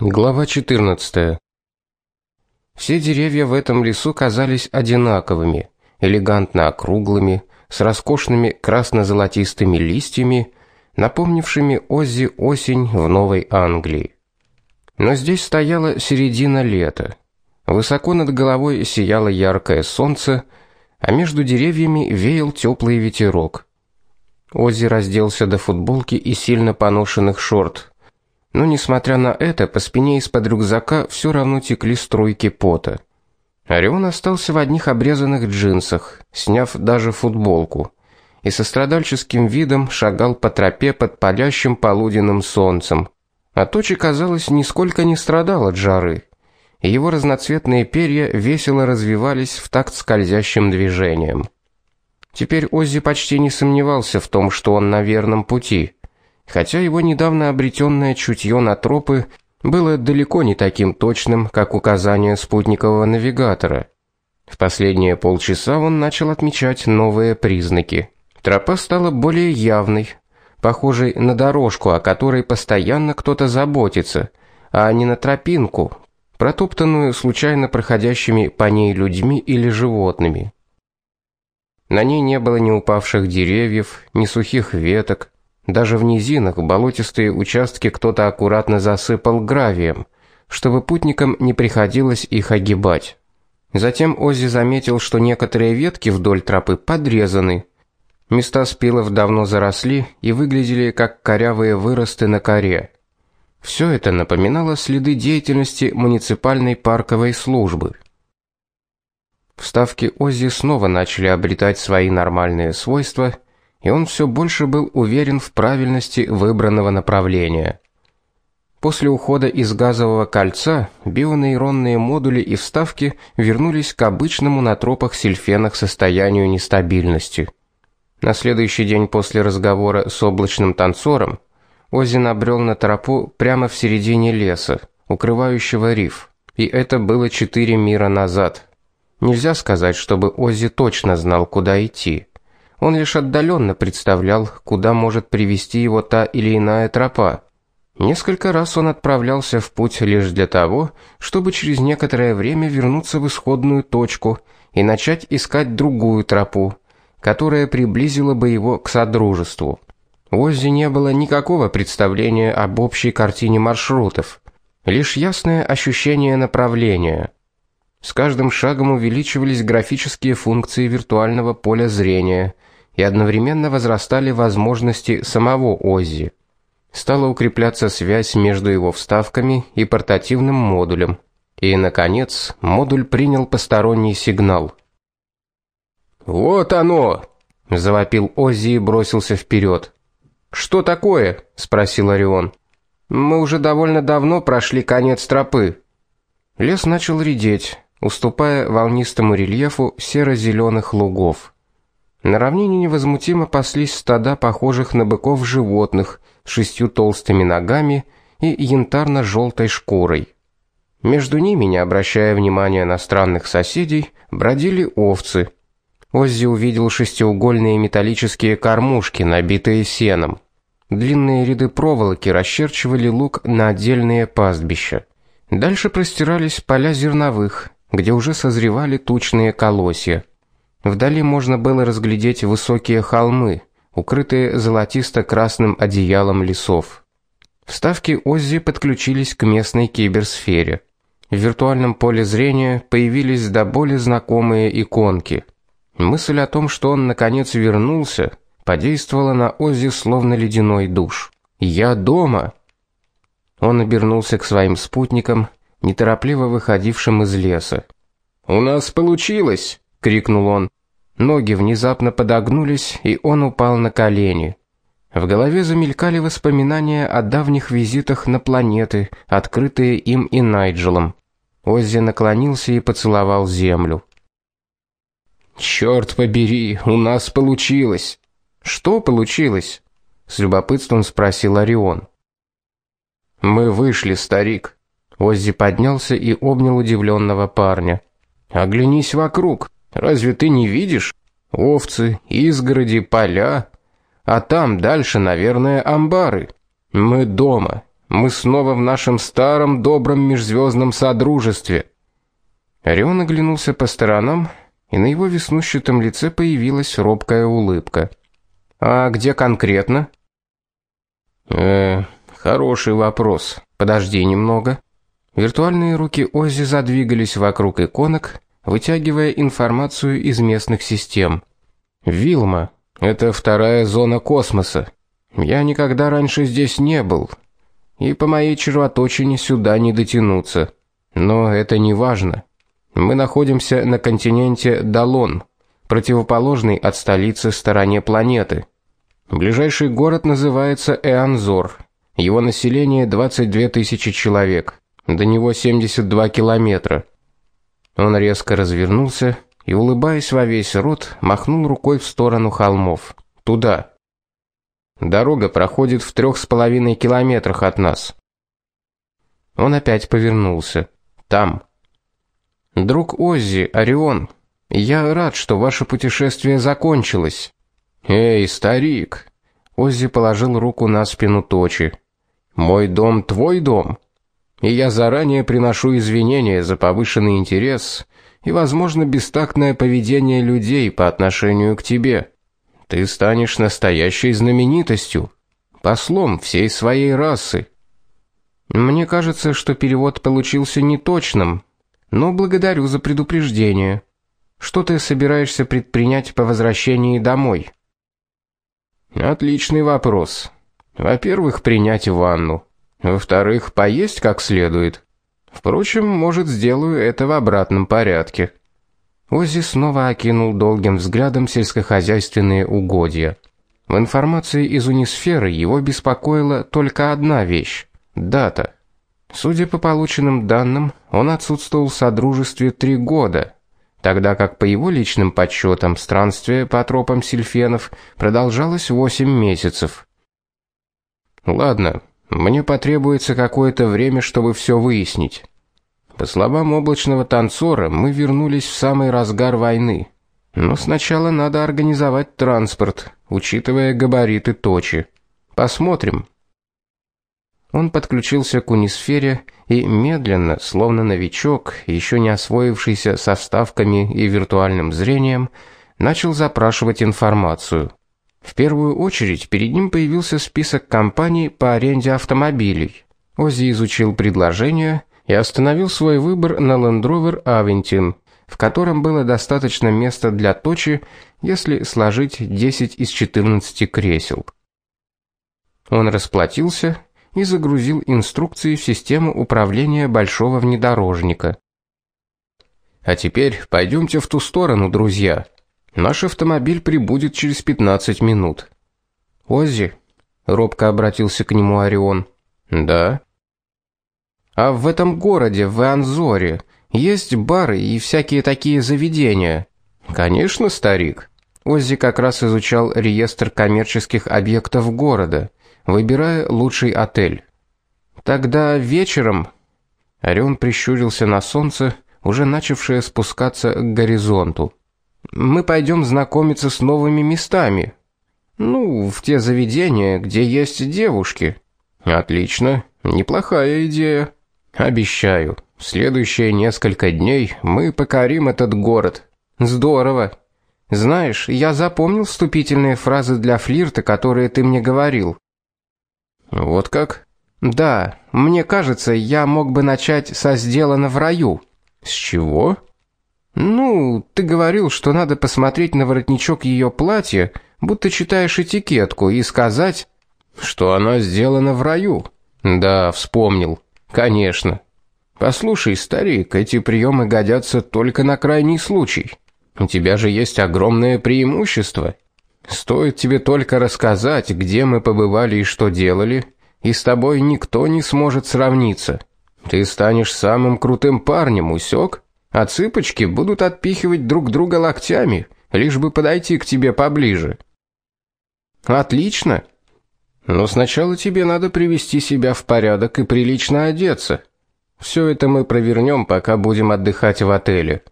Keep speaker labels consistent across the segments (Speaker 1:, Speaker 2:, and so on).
Speaker 1: Глава 14. Все деревья в этом лесу казались одинаковыми, элегантно округлыми, с роскошными красно-золотистыми листьями, напомнившими Оззи осень в Новой Англии. Но здесь стояла середина лета. Высоко над головой сияло яркое солнце, а между деревьями веял теплый ветерок. Оззи разделся до футболки и сильно поношенных шорт, но несмотря на это, по спине из-под рюкзака все равно текли струйки пота. Орион остался в одних обрезанных джинсах, сняв даже футболку, и со страдальческим видом шагал по тропе под палящим полуденным солнцем. А Точи, казалось, нисколько не страдал от жары. Его разноцветные перья весело развивались в такт скользящим движением. Теперь Оззи почти не сомневался в том, что он на верном пути хотя его недавно обретенное чутье на тропы было далеко не таким точным, как указания спутникового навигатора. В последние полчаса он начал отмечать новые признаки. Тропа стала более явной, похожей на дорожку, о которой постоянно кто-то заботится, а не на тропинку, протоптанную случайно проходящими по ней людьми или животными. На ней не было ни упавших деревьев, ни сухих веток, даже в низинах болотистые участки кто-то аккуратно засыпал гравием, чтобы путникам не приходилось их огибать. Затем Оззи заметил, что некоторые ветки вдоль тропы подрезаны. Места спилов давно заросли и выглядели как корявые выросты на коре. Все это напоминало следы деятельности муниципальной парковой службы. Вставки Оззи снова начали обретать свои нормальные свойства и он все больше был уверен в правильности выбранного направления. После ухода из газового кольца бионейронные модули и вставки вернулись к обычному на тропах сильфенах состоянию нестабильности. На следующий день после разговора с облачным танцором Оззи набрел на тропу прямо в середине леса, укрывающего риф, и это было четыре мира назад. Нельзя сказать, чтобы Оззи точно знал, куда идти. Он лишь отдаленно представлял, куда может привести его та или иная тропа. Несколько раз он отправлялся в путь лишь для того, чтобы через некоторое время вернуться в исходную точку и начать искать другую тропу, которая приблизила бы его к содружеству. У Оззи не было никакого представления об общей картине маршрутов, лишь ясное ощущение направления. С каждым шагом увеличивались графические функции виртуального поля зрения – и одновременно возрастали возможности самого Оззи. Стала укрепляться связь между его вставками и портативным модулем. И наконец, модуль принял посторонний сигнал. "Вот оно!" завопил Оззи и бросился вперед. "Что такое?" спросил Орион. "Мы уже довольно давно прошли конец тропы". Лес начал редеть, уступая волнистому рельефу серо зеленых лугов. На равнине невозмутимо паслись стада похожих на быков животных с шестью толстыми ногами и янтарно желтой шкурой. Между ними, не обращая внимания на странных соседей, бродили овцы. Оззи увидел шестиугольные металлические кормушки, набитые сеном. Длинные ряды проволоки расчерчивали луг на отдельные пастбища. Дальше простирались поля зерновых, где уже созревали тучные колосья. Вдали можно было разглядеть высокие холмы, укрытые золотисто-красным одеялом лесов. Вставки Оззи подключились к местной киберсфере. В виртуальном поле зрения появились до боли знакомые иконки. Мысль о том, что он наконец вернулся, подействовала на Оззи словно ледяной душ. "Я дома". Он обернулся к своим спутникам, неторопливо выходившим из леса. "У нас получилось", крикнул он. Ноги внезапно подогнулись, и он упал на колени. В голове замелькали воспоминания о давних визитах на планеты, открытые им и Найджелом. Оззи наклонился и поцеловал землю. Черт побери, у нас получилось. Что получилось? с любопытством спросил Орион. Мы вышли, старик. Оззи поднялся и обнял удивленного парня. Оглянись вокруг. Разве ты не видишь? Овцы, изгороди, поля, а там дальше, наверное, амбары. Мы дома. Мы снова в нашем старом добром межзвездном содружестве. Орион оглянулся по сторонам, и на его веснущатом лице появилась робкая улыбка. А где конкретно? Э, хороший вопрос. Подожди немного. Виртуальные руки Оззи задвигались вокруг иконок, вытягивая информацию из местных систем. Вилма это вторая зона космоса. Я никогда раньше здесь не был, и по моей червоточине сюда не дотянуться. Но это не важно. Мы находимся на континенте Далон, противоположной от столицы стороне планеты. Ближайший город называется Эанзор. Его население 22 тысячи человек. До него 72 километра. Он резко развернулся и улыбаясь во весь рот, махнул рукой в сторону холмов. Туда. Дорога проходит в трех с половиной километрах от нас. Он опять повернулся. Там. Друг Оззи, Орион, я рад, что ваше путешествие закончилось. Эй, старик. Оззи положил руку на спину Точи. Мой дом твой дом и я заранее приношу извинения за повышенный интерес и, возможно, бестактное поведение людей по отношению к тебе. Ты станешь настоящей знаменитостью, послом всей своей расы. Мне кажется, что перевод получился неточным, но благодарю за предупреждение. Что ты собираешься предпринять по возвращении домой? Отличный вопрос. Во-первых, принять ванну. Во-вторых, поесть как следует. Впрочем, может, сделаю это в обратном порядке. Оззи снова окинул долгим взглядом сельскохозяйственные угодья. В информации из унисферы его беспокоила только одна вещь дата. Судя по полученным данным, он отсутствовал в содружестве три года, тогда как по его личным подсчетам странствие по тропам сильфенов продолжалось восемь месяцев. Ладно, мне потребуется какое-то время, чтобы все выяснить. По словам облачного танцора, мы вернулись в самый разгар войны. Но сначала надо организовать транспорт, учитывая габариты точи. Посмотрим. Он подключился к унисфере и медленно, словно новичок, еще не освоившийся со вставками и виртуальным зрением, начал запрашивать информацию. В первую очередь перед ним появился список компаний по аренде автомобилей. Ози изучил предложение и остановил свой выбор на Land Rover Aventine, в котором было достаточно места для точи, если сложить 10 из 14 кресел. Он расплатился и загрузил инструкции в систему управления большого внедорожника. А теперь пойдемте в ту сторону, друзья. Наш автомобиль прибудет через 15 минут. Оззи робко обратился к нему Орион. Да. А в этом городе, в Анзоре, есть бары и всякие такие заведения. Конечно, старик. Оззи как раз изучал реестр коммерческих объектов города, выбирая лучший отель. Тогда вечером Орион прищурился на солнце, уже начавшее спускаться к горизонту. Мы пойдем знакомиться с новыми местами. Ну, в те заведения, где есть девушки. Отлично, неплохая идея. Обещаю, в следующие несколько дней мы покорим этот город. Здорово. Знаешь, я запомнил вступительные фразы для флирта, которые ты мне говорил. Вот как? Да, мне кажется, я мог бы начать со сделано в раю. С чего? Ну, ты говорил, что надо посмотреть на воротничок ее платья, будто читаешь этикетку и сказать, что она сделана в раю. Да, вспомнил. Конечно. Послушай, старик, эти приемы годятся только на крайний случай. У тебя же есть огромное преимущество. Стоит тебе только рассказать, где мы побывали и что делали, и с тобой никто не сможет сравниться. Ты станешь самым крутым парнем, усек? А цыпочки будут отпихивать друг друга локтями, лишь бы подойти к тебе поближе. Отлично. Но сначала тебе надо привести себя в порядок и прилично одеться. Все это мы провернем, пока будем отдыхать в отеле.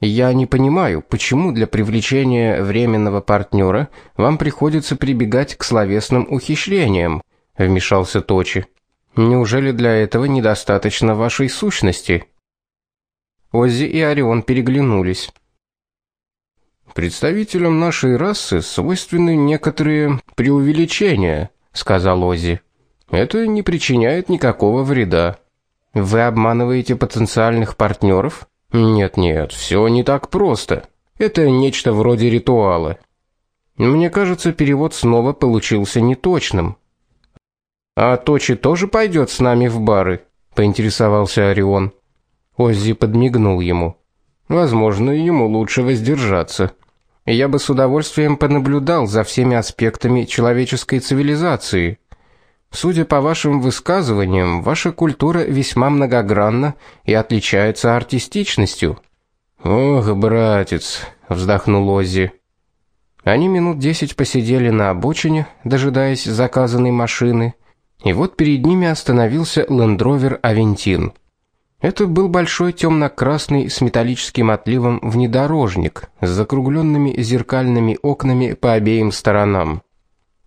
Speaker 1: Я не понимаю, почему для привлечения временного партнера вам приходится прибегать к словесным ухищрениям, вмешался Точи. Неужели для этого недостаточно вашей сущности? Оззи и Орион переглянулись. Представителям нашей расы свойственны некоторые преувеличения, сказал Оззи. Это не причиняет никакого вреда. Вы обманываете потенциальных партнеров? Нет, нет, все не так просто. Это нечто вроде ритуала. Мне кажется, перевод снова получился неточным. А Точи тоже пойдет с нами в бары, поинтересовался Орион. Оззи подмигнул ему. Возможно, ему лучше воздержаться. Я бы с удовольствием понаблюдал за всеми аспектами человеческой цивилизации. Судя по вашим высказываниям, ваша культура весьма многогранна и отличается артистичностью. Ох, братец, вздохнул Оззи. Они минут десять посидели на обочине, дожидаясь заказанной машины, и вот перед ними остановился Land Rover Aventine. Это был большой темно красный с металлическим отливом внедорожник с закругленными зеркальными окнами по обеим сторонам.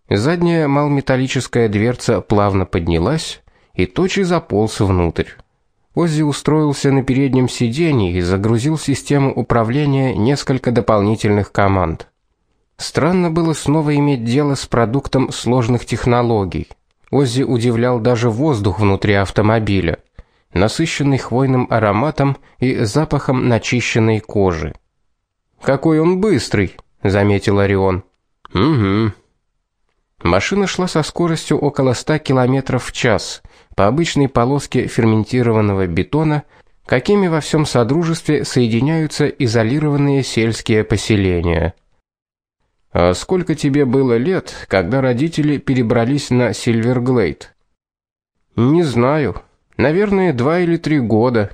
Speaker 1: Задняя малометаллическая дверца плавно поднялась, и Точи заполз внутрь. Оззи устроился на переднем сиденье и загрузил в систему управления несколько дополнительных команд. Странно было снова иметь дело с продуктом сложных технологий. Оззи удивлял даже воздух внутри автомобиля насыщенный хвойным ароматом и запахом начищенной кожи. Какой он быстрый, заметил Орион. Угу. Машина шла со скоростью около 100 км в час по обычной полоске ферментированного бетона, какими во всем содружестве соединяются изолированные сельские поселения. А сколько тебе было лет, когда родители перебрались на Сильверглейд? Не знаю, Наверное, два или три года.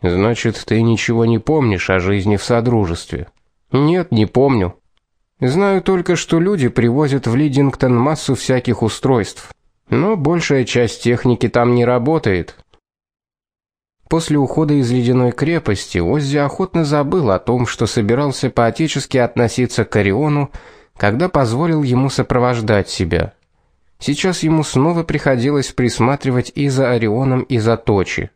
Speaker 1: Значит, ты ничего не помнишь о жизни в содружестве? Нет, не помню. Знаю только, что люди привозят в Лидингтон массу всяких устройств, но большая часть техники там не работает. После ухода из ледяной крепости Оззи охотно забыл о том, что собирался по-отечески относиться к Ориону, когда позволил ему сопровождать себя. Сейчас ему снова приходилось присматривать и за Орионом, и за Точи.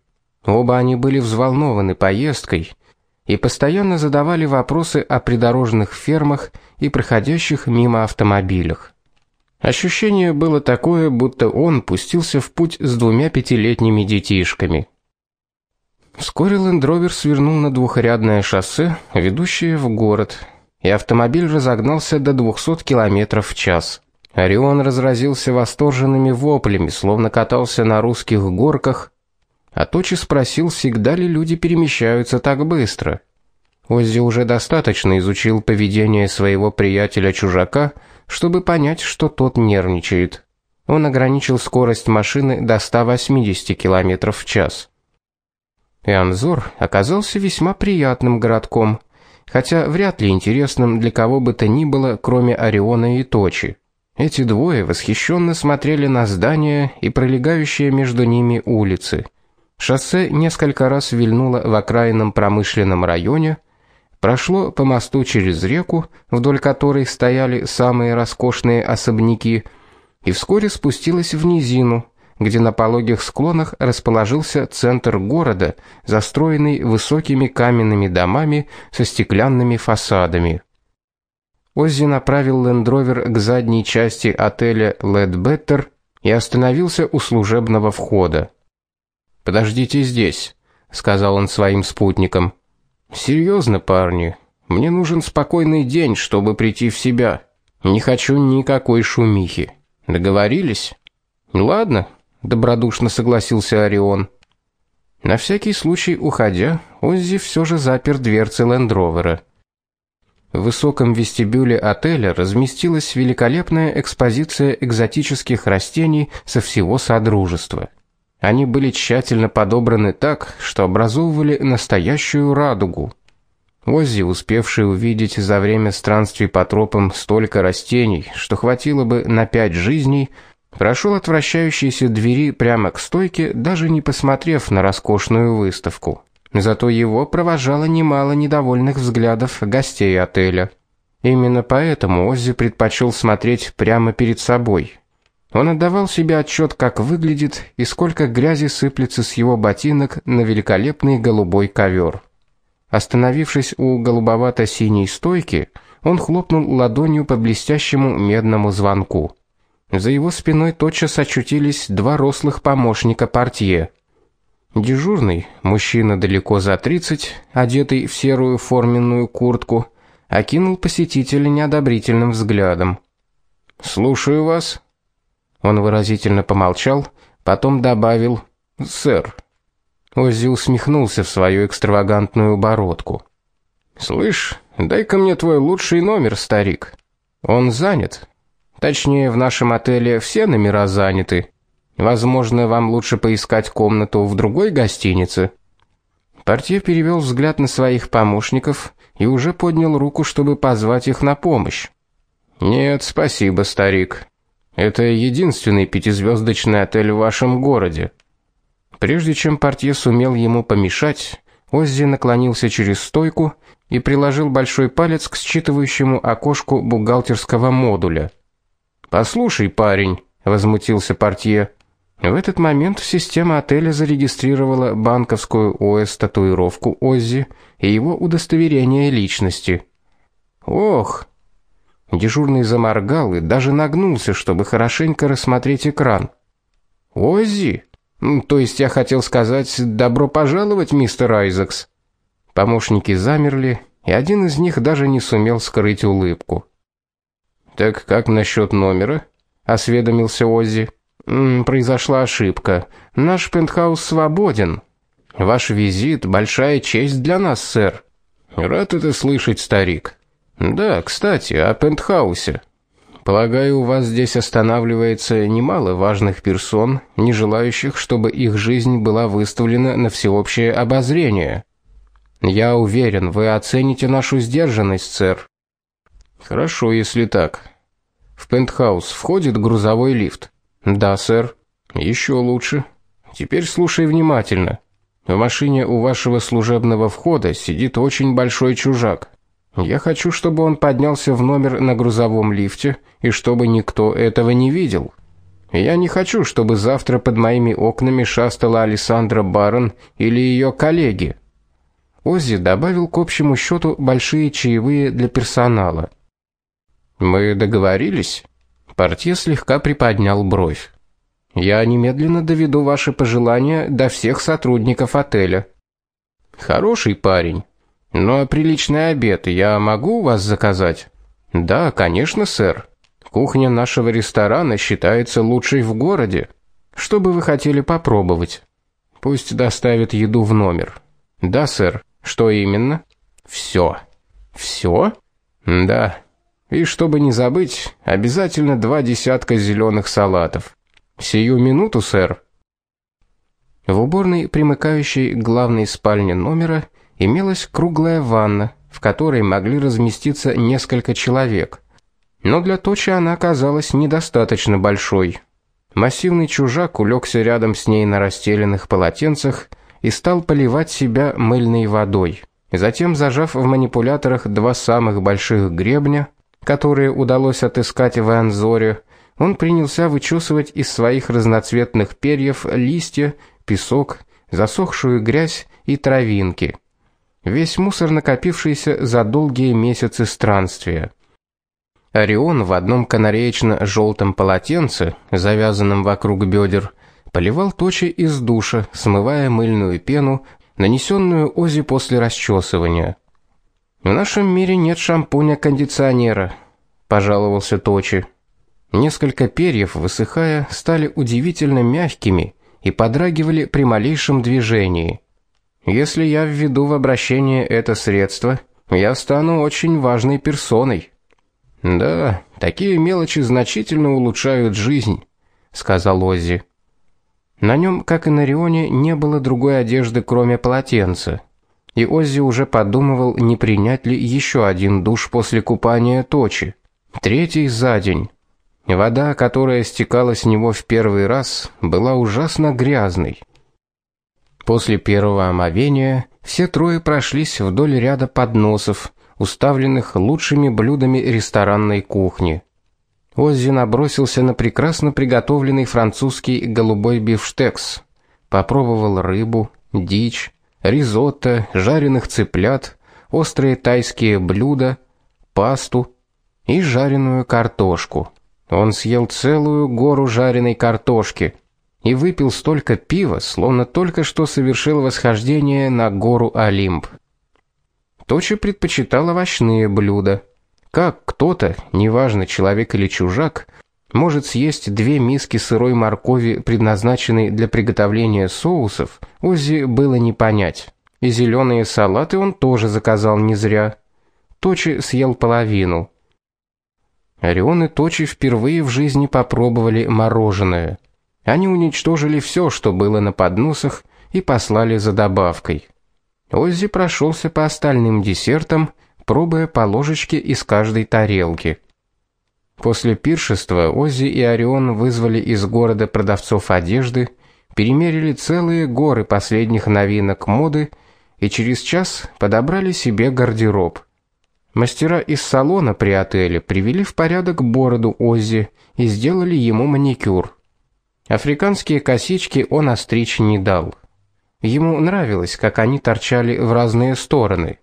Speaker 1: Оба они были взволнованы поездкой и постоянно задавали вопросы о придорожных фермах и проходящих мимо автомобилях. Ощущение было такое, будто он пустился в путь с двумя пятилетними детишками. Вскоре Лендровер свернул на двухрядное шоссе, ведущее в город, и автомобиль разогнался до 200 км в час. Орион разразился восторженными воплями, словно катался на русских горках, а Точи спросил, всегда ли люди перемещаются так быстро. Оззи уже достаточно изучил поведение своего приятеля-чужака, чтобы понять, что тот нервничает. Он ограничил скорость машины до 180 км в час. Ианзор оказался весьма приятным городком, хотя вряд ли интересным для кого бы то ни было, кроме Ориона и Точи. Эти двое восхищенно смотрели на здания и пролегающие между ними улицы. Шоссе несколько раз вильнуло в окраинном промышленном районе, прошло по мосту через реку, вдоль которой стояли самые роскошные особняки, и вскоре спустилось в низину, где на пологих склонах расположился центр города, застроенный высокими каменными домами со стеклянными фасадами. Оззи направил лендровер к задней части отеля Ледбеттер и остановился у служебного входа. "Подождите здесь", сказал он своим спутникам. «Серьезно, парни, мне нужен спокойный день, чтобы прийти в себя. Не хочу никакой шумихи. Договорились?" "Ладно", добродушно согласился Орион. На всякий случай, уходя, Оззи все же запер дверцы лендровера. В высоком вестибюле отеля разместилась великолепная экспозиция экзотических растений со всего содружества. Они были тщательно подобраны так, что образовывали настоящую радугу. Оззи, успевший увидеть за время странствий по тропам столько растений, что хватило бы на пять жизней, прошел от вращающейся двери прямо к стойке, даже не посмотрев на роскошную выставку. Зато его провожало немало недовольных взглядов гостей отеля. Именно поэтому Оззи предпочел смотреть прямо перед собой. Он отдавал себе отчет, как выглядит и сколько грязи сыплется с его ботинок на великолепный голубой ковер. Остановившись у голубовато-синей стойки, он хлопнул ладонью по блестящему медному звонку. За его спиной тотчас очутились два рослых помощника портье. Дежурный, мужчина далеко за 30, одетый в серую форменную куртку, окинул посетителя неодобрительным взглядом. "Слушаю вас", он выразительно помолчал, потом добавил: "Сэр". Оззи усмехнулся в свою экстравагантную бородку. "Слышь, дай-ка мне твой лучший номер, старик. Он занят. Точнее, в нашем отеле все номера заняты. Возможно, вам лучше поискать комнату в другой гостинице". Портье перевел взгляд на своих помощников и уже поднял руку, чтобы позвать их на помощь. "Нет, спасибо, старик. Это единственный пятизвездочный отель в вашем городе. Прежде чем портье сумел ему помешать, Оззи наклонился через стойку и приложил большой палец к считывающему окошку бухгалтерского модуля. "Послушай, парень", возмутился портье. В этот момент система отеля зарегистрировала банковскую ОС-татуировку Оззи и его удостоверение личности. Ох, Дежурный заморгал и даже нагнулся, чтобы хорошенько рассмотреть экран. Оззи, то есть я хотел сказать добро пожаловать, мистер Айзекс. Помощники замерли, и один из них даже не сумел скрыть улыбку. Так как насчет номера? осведомился Оззи. Произошла ошибка. Наш пентхаус свободен. Ваш визит большая честь для нас, сэр. Рад это слышать, старик. Да, кстати, о пентхаусе. Полагаю, у вас здесь останавливается немало важных персон, не желающих, чтобы их жизнь была выставлена на всеобщее обозрение. Я уверен, вы оцените нашу сдержанность, сэр. Хорошо, если так. В пентхаус входит грузовой лифт. Да, сэр. Еще лучше. Теперь слушай внимательно. В машине у вашего служебного входа сидит очень большой чужак. Я хочу, чтобы он поднялся в номер на грузовом лифте и чтобы никто этого не видел. Я не хочу, чтобы завтра под моими окнами шастала Александра Барон или ее коллеги. Оззи добавил к общему счету большие чаевые для персонала. Мы договорились. Портье слегка приподнял бровь. Я немедленно доведу ваши пожелания до всех сотрудников отеля. Хороший парень. Но приличный обед я могу у вас заказать? Да, конечно, сэр. Кухня нашего ресторана считается лучшей в городе. Что бы вы хотели попробовать? Пусть доставят еду в номер. Да, сэр. Что именно? Все. Все? Да. И чтобы не забыть, обязательно два десятка зеленых салатов. Сию минуту, сэр. В уборной, примыкающей к главной спальне номера, имелась круглая ванна, в которой могли разместиться несколько человек. Но для Точи она оказалась недостаточно большой. Массивный чужак улегся рядом с ней на расстеленных полотенцах и стал поливать себя мыльной водой. Затем, зажав в манипуляторах два самых больших гребня, которые удалось отыскать в Анзоре, он принялся вычесывать из своих разноцветных перьев листья, песок, засохшую грязь и травинки весь мусор, накопившийся за долгие месяцы странствия. Орион в одном канареечно желтом полотенце, завязанном вокруг бедер, поливал точи из душа, смывая мыльную пену, нанесенную Ози после расчесывания. В нашем мире нет шампуня-кондиционера, пожаловался Точи. Несколько перьев, высыхая, стали удивительно мягкими и подрагивали при малейшем движении. Если я введу в обращение это средство, я стану очень важной персоной. Да, такие мелочи значительно улучшают жизнь, сказал Оззи. На нем, как и на Рионе, не было другой одежды, кроме полотенца. И Оззи уже подумывал, не принять ли еще один душ после купания Точи. Третий за день. Вода, которая стекала с него в первый раз, была ужасно грязной. После первого омовения все трое прошлись вдоль ряда подносов, уставленных лучшими блюдами ресторанной кухни. Оззи набросился на прекрасно приготовленный французский голубой бифштекс. Попробовал рыбу, дичь, ризотто, жареных цыплят, острые тайские блюда, пасту и жареную картошку. Он съел целую гору жареной картошки и выпил столько пива, словно только что совершил восхождение на гору Олимп. Точи предпочитал овощные блюда. Как кто-то, неважно, человек или чужак, может съесть две миски сырой моркови, предназначенной для приготовления соусов, Оззи было не понять. И зеленые салаты он тоже заказал не зря. Точи съел половину. Орион и Точи впервые в жизни попробовали мороженое. Они уничтожили все, что было на подносах, и послали за добавкой. Оззи прошелся по остальным десертам, пробуя по ложечке из каждой тарелки. После пиршества Оззи и Орион вызвали из города продавцов одежды, перемерили целые горы последних новинок моды и через час подобрали себе гардероб. Мастера из салона при отеле привели в порядок бороду Оззи и сделали ему маникюр. Африканские косички он остричь не дал. Ему нравилось, как они торчали в разные стороны.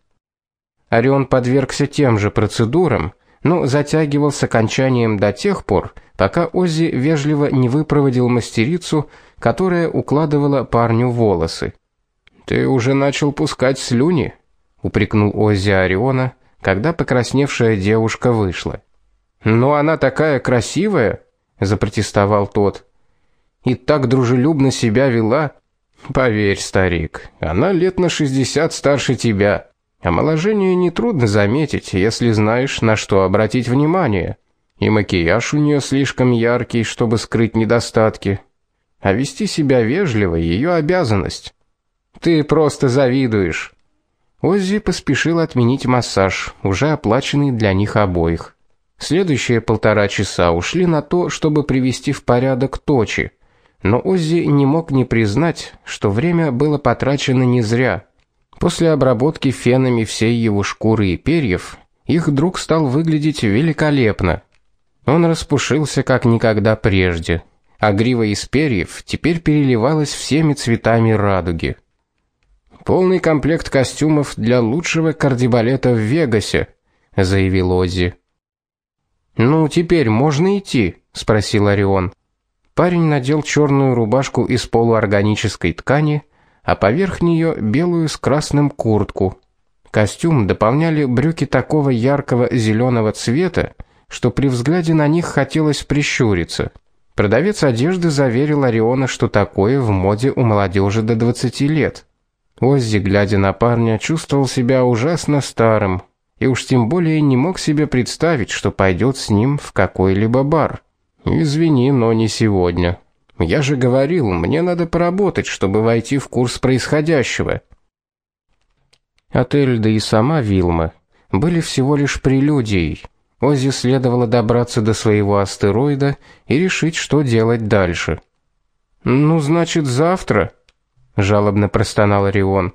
Speaker 1: Орион подвергся тем же процедурам, но затягивал с окончанием до тех пор, пока Оззи вежливо не выпроводил мастерицу, которая укладывала парню волосы. Ты уже начал пускать слюни, упрекнул Оззи Ориона, когда покрасневшая девушка вышла. "Но она такая красивая", запротестовал тот. "И так дружелюбно себя вела. Поверь, старик, она лет на шестьдесят старше тебя. Омоложение не трудно заметить, если знаешь, на что обратить внимание. И макияж у нее слишком яркий, чтобы скрыть недостатки. А вести себя вежливо ее обязанность. Ты просто завидуешь. Оззи поспешил отменить массаж, уже оплаченный для них обоих. Следующие полтора часа ушли на то, чтобы привести в порядок точи. Но Оззи не мог не признать, что время было потрачено не зря. После обработки фенами всей его шкуры и перьев, их друг стал выглядеть великолепно. Он распушился как никогда прежде, а грива из перьев теперь переливалась всеми цветами радуги. Полный комплект костюмов для лучшего кардибалета в Вегасе, заявил Оззи. Ну, теперь можно идти, спросил Орион. Парень надел черную рубашку из полуорганической ткани а поверх нее белую с красным куртку. Костюм дополняли брюки такого яркого зеленого цвета, что при взгляде на них хотелось прищуриться. Продавец одежды заверил Ориона, что такое в моде у молодежи до 20 лет. Оззи, глядя на парня, чувствовал себя ужасно старым, и уж тем более не мог себе представить, что пойдет с ним в какой-либо бар. Извини, но не сегодня. Я же говорил, мне надо поработать, чтобы войти в курс происходящего. Отель да и сама Вилма были всего лишь прелюдией. Оззи следовало добраться до своего астероида и решить, что делать дальше. Ну, значит, завтра, жалобно простонал Орион.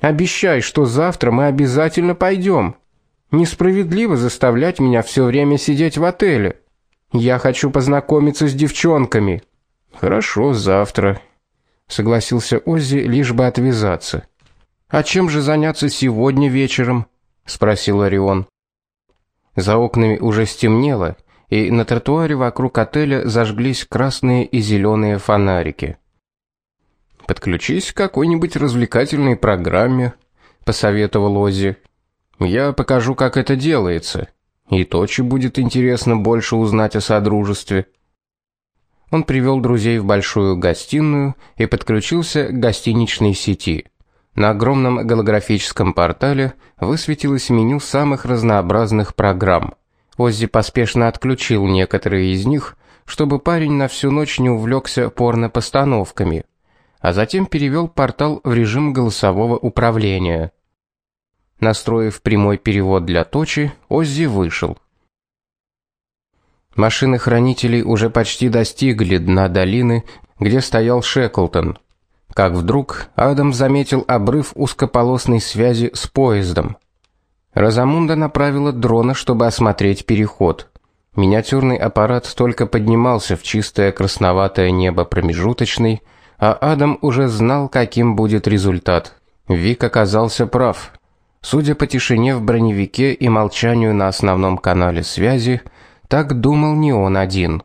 Speaker 1: Обещай, что завтра мы обязательно пойдем. Несправедливо заставлять меня все время сидеть в отеле. Я хочу познакомиться с девчонками. Хорошо, завтра, согласился Оззи, лишь бы отвязаться. А чем же заняться сегодня вечером? спросил Орион. За окнами уже стемнело, и на тротуаре вокруг отеля зажглись красные и зеленые фонарики. Подключись к какой-нибудь развлекательной программе, посоветовал Оззи. Я покажу, как это делается. И Точи будет интересно больше узнать о содружестве. Он привел друзей в большую гостиную и подключился к гостиничной сети. На огромном голографическом портале высветилось меню самых разнообразных программ. Оззи поспешно отключил некоторые из них, чтобы парень на всю ночь не увлекся порно-постановками, а затем перевел портал в режим голосового управления. Настроив прямой перевод для Точи, Оззи вышел. Машины хранителей уже почти достигли дна долины, где стоял Шеклтон. Как вдруг Адам заметил обрыв узкополосной связи с поездом. Разамунда направила дрона, чтобы осмотреть переход. Миниатюрный аппарат только поднимался в чистое красноватое небо промежуточный, а Адам уже знал, каким будет результат. Вик оказался прав. Судя по тишине в броневике и молчанию на основном канале связи, так думал не он один.